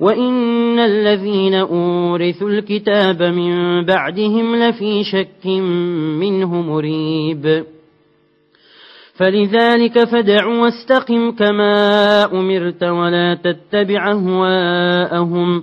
وإن الذين أورثوا الكتاب من بعدهم لفي شك منه مريب فلذلك فدع واستقم كما أمرت ولا تتبع أهواءهم